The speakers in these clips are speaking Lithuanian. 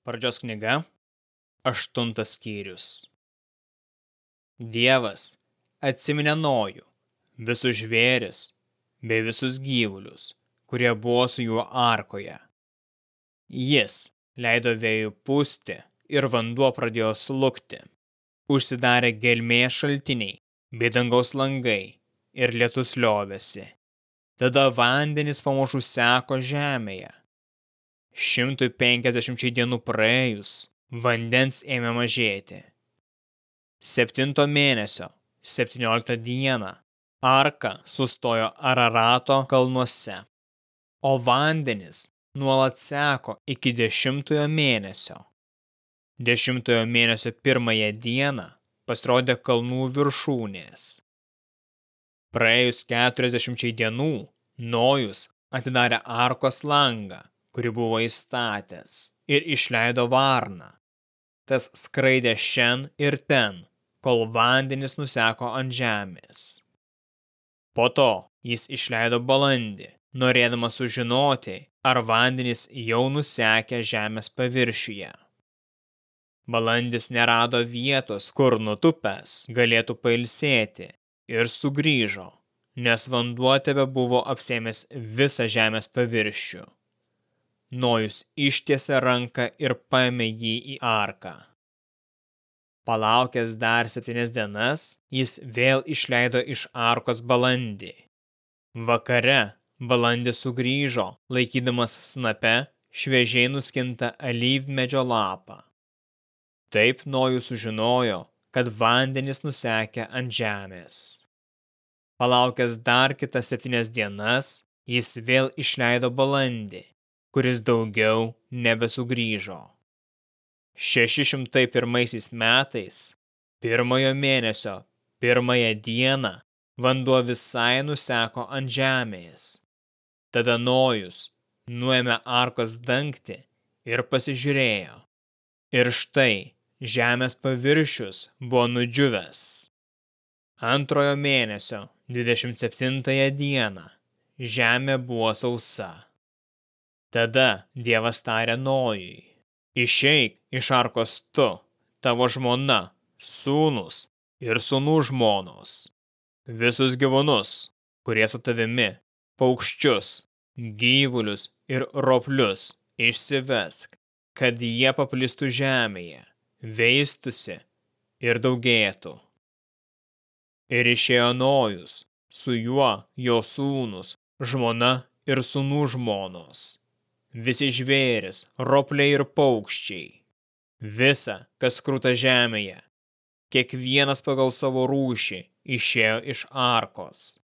Pradžios knyga, aštuntas skyrius. Dievas atsiminė Nojų, visus žvėris bei visus gyvulius, kurie buvo su juo arkoje. Jis leido vėjų pūsti ir vanduo pradėjo slukti. Užsidarė gelmės šaltiniai bei dangaus langai ir lietus liovėsi. Tada vandenys pamažu seko žemėje 150 dienų praėjus, vandens ėmė mažėti. Septinto mėnesio, 17 dieną, arka sustojo Ararato kalnuose, o vandenis nuolat seko iki dešimtojo mėnesio. Dešimtojo mėnesio pirmąją dieną pasirodė kalnų viršūnės. Praėjus 40 dienų, Nojus atidarė arkos langą kuri buvo įstatęs, ir išleido varną. Tas skraidė šen ir ten, kol vandenis nuseko ant žemės. Po to jis išleido balandį, norėdamas sužinoti, ar vandenis jau nusekė žemės paviršiuje. Balandis nerado vietos, kur nutupęs galėtų pailsėti ir sugrįžo, nes vanduo tebe buvo apsėmęs visą žemės paviršių. Nojus ištiesė ranką ir paėmė jį į arką. Palaukęs dar septynias dienas, jis vėl išleido iš arkos balandį. Vakare balandis sugrįžo, laikydamas snape šviežiai nuskintą alyvmedžio lapą. Taip Nojus sužinojo, kad vandenis nusekė ant žemės. Palaukęs dar kitas septynias dienas, jis vėl išleido balandį kuris daugiau nebesugrįžo. 601 metais, pirmojo mėnesio, pirmąją dieną, vanduo visai nuseko ant žemės. Tada Nojus nuėmė arkos dangtį ir pasižiūrėjo. Ir štai žemės paviršius buvo nudžiuvęs. Antrojo mėnesio 27 dieną žemė buvo sausa. Tada Dievas tarė Nojui, išeik iš arkos tu, tavo žmona, sūnus ir sūnų žmonos, visus gyvūnus, kurie su tavimi, paukščius, gyvulius ir roplius išsivesk, kad jie paplistų žemėje, veistusi ir daugėtų. Ir išėjo Nojus, su juo jo sūnus, žmona ir sūnų žmonos visi žvėris, ropliai ir paukščiai, visa, kas krūta žemėje, kiekvienas pagal savo rūšį išėjo iš arkos.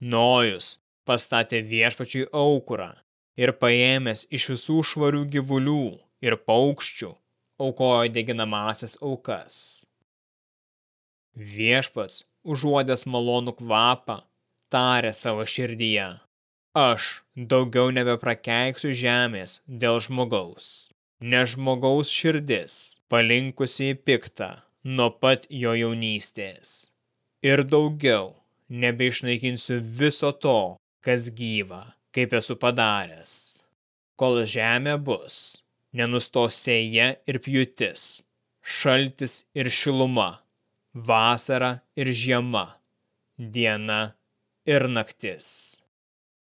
Nojus pastatė viešpačiui aukurą ir paėmęs iš visų švarių gyvulių ir paukščių aukojo deginamasias aukas. Viešpats, užuodęs malonų kvapą, tarė savo širdyje. Aš daugiau nebeprakeiksiu žemės dėl žmogaus, nes žmogaus širdis palinkusi į piktą nuo pat jo jaunystės. Ir daugiau nebeišnaikinsiu viso to, kas gyva, kaip esu padaręs. Kol žemė bus, nenustos sėja ir pjūtis, šaltis ir šiluma, vasara ir žiema, diena ir naktis.